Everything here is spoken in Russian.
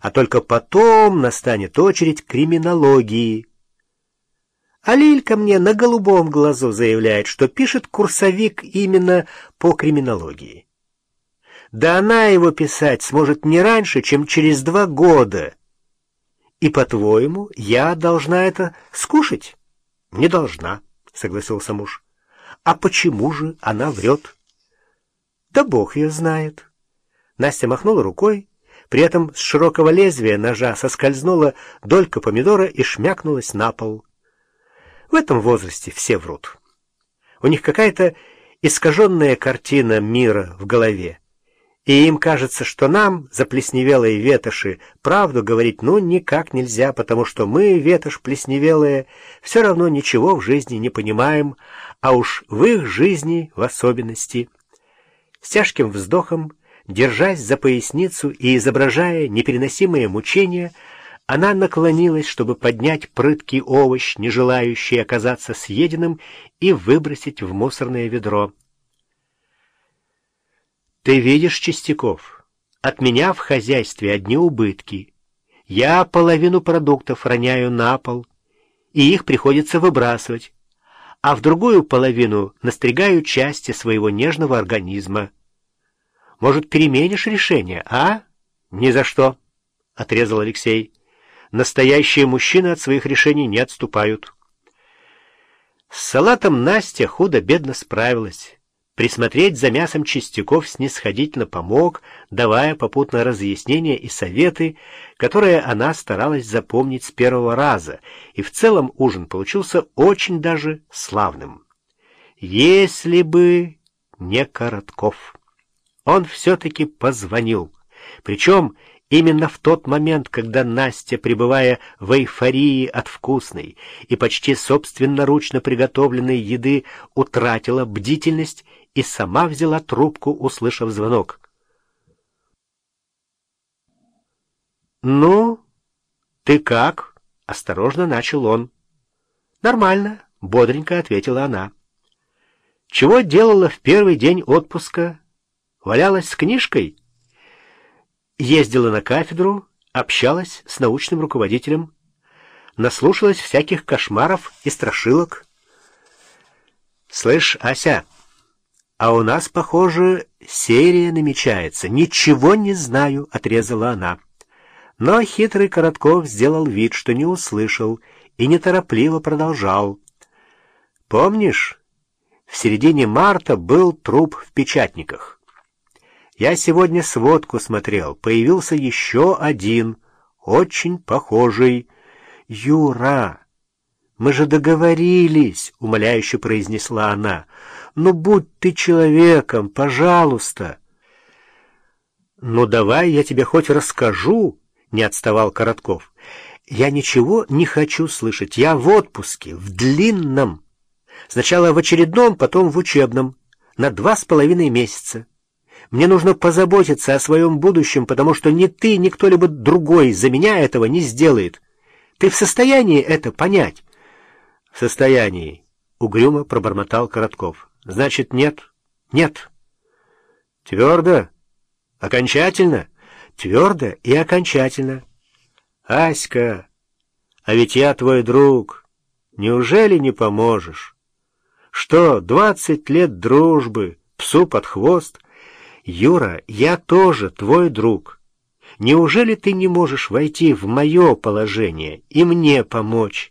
а только потом настанет очередь криминологии. А Лилька мне на голубом глазу заявляет, что пишет курсовик именно по криминологии. Да она его писать сможет не раньше, чем через два года. И, по-твоему, я должна это скушать? Не должна, согласился муж. А почему же она врет? Да бог ее знает. Настя махнула рукой, при этом с широкого лезвия ножа соскользнула долька помидора и шмякнулась на пол. В этом возрасте все врут. У них какая-то искаженная картина мира в голове. И им кажется, что нам, заплесневелые ветоши, правду говорить ну никак нельзя, потому что мы, ветошь плесневелые, все равно ничего в жизни не понимаем, а уж в их жизни в особенности. С тяжким вздохом, держась за поясницу и изображая непереносимые мучения, она наклонилась, чтобы поднять прыткий овощ, не желающий оказаться съеденным, и выбросить в мусорное ведро. «Ты видишь, Чистяков, от меня в хозяйстве одни убытки. Я половину продуктов роняю на пол, и их приходится выбрасывать, а в другую половину настригаю части своего нежного организма. Может, переменишь решение, а?» «Ни за что», — отрезал Алексей. Настоящие мужчины от своих решений не отступают. С салатом Настя худо-бедно справилась. Присмотреть за мясом Чистяков снисходительно помог, давая попутно разъяснения и советы, которые она старалась запомнить с первого раза, и в целом ужин получился очень даже славным. Если бы не Коротков. Он все-таки позвонил, причем Именно в тот момент, когда Настя, пребывая в эйфории от вкусной и почти собственноручно приготовленной еды, утратила бдительность и сама взяла трубку, услышав звонок. «Ну, ты как?» — осторожно начал он. «Нормально», — бодренько ответила она. «Чего делала в первый день отпуска? Валялась с книжкой?» ездила на кафедру, общалась с научным руководителем, наслушалась всяких кошмаров и страшилок. «Слышь, Ася, а у нас, похоже, серия намечается. Ничего не знаю», — отрезала она. Но хитрый Коротков сделал вид, что не услышал, и неторопливо продолжал. «Помнишь, в середине марта был труп в печатниках?» Я сегодня сводку смотрел. Появился еще один, очень похожий. Юра, мы же договорились, умоляюще произнесла она. Ну, будь ты человеком, пожалуйста. Ну, давай я тебе хоть расскажу, не отставал Коротков. Я ничего не хочу слышать. Я в отпуске, в длинном. Сначала в очередном, потом в учебном. На два с половиной месяца. Мне нужно позаботиться о своем будущем, потому что ни ты, ни кто-либо другой за меня этого не сделает. Ты в состоянии это понять? — В состоянии, — угрюмо пробормотал Коротков. — Значит, нет? — Нет. — Твердо? Окончательно? — Твердо и окончательно. — Аська, а ведь я твой друг. Неужели не поможешь? Что, двадцать лет дружбы, псу под хвост — «Юра, я тоже твой друг. Неужели ты не можешь войти в мое положение и мне помочь?»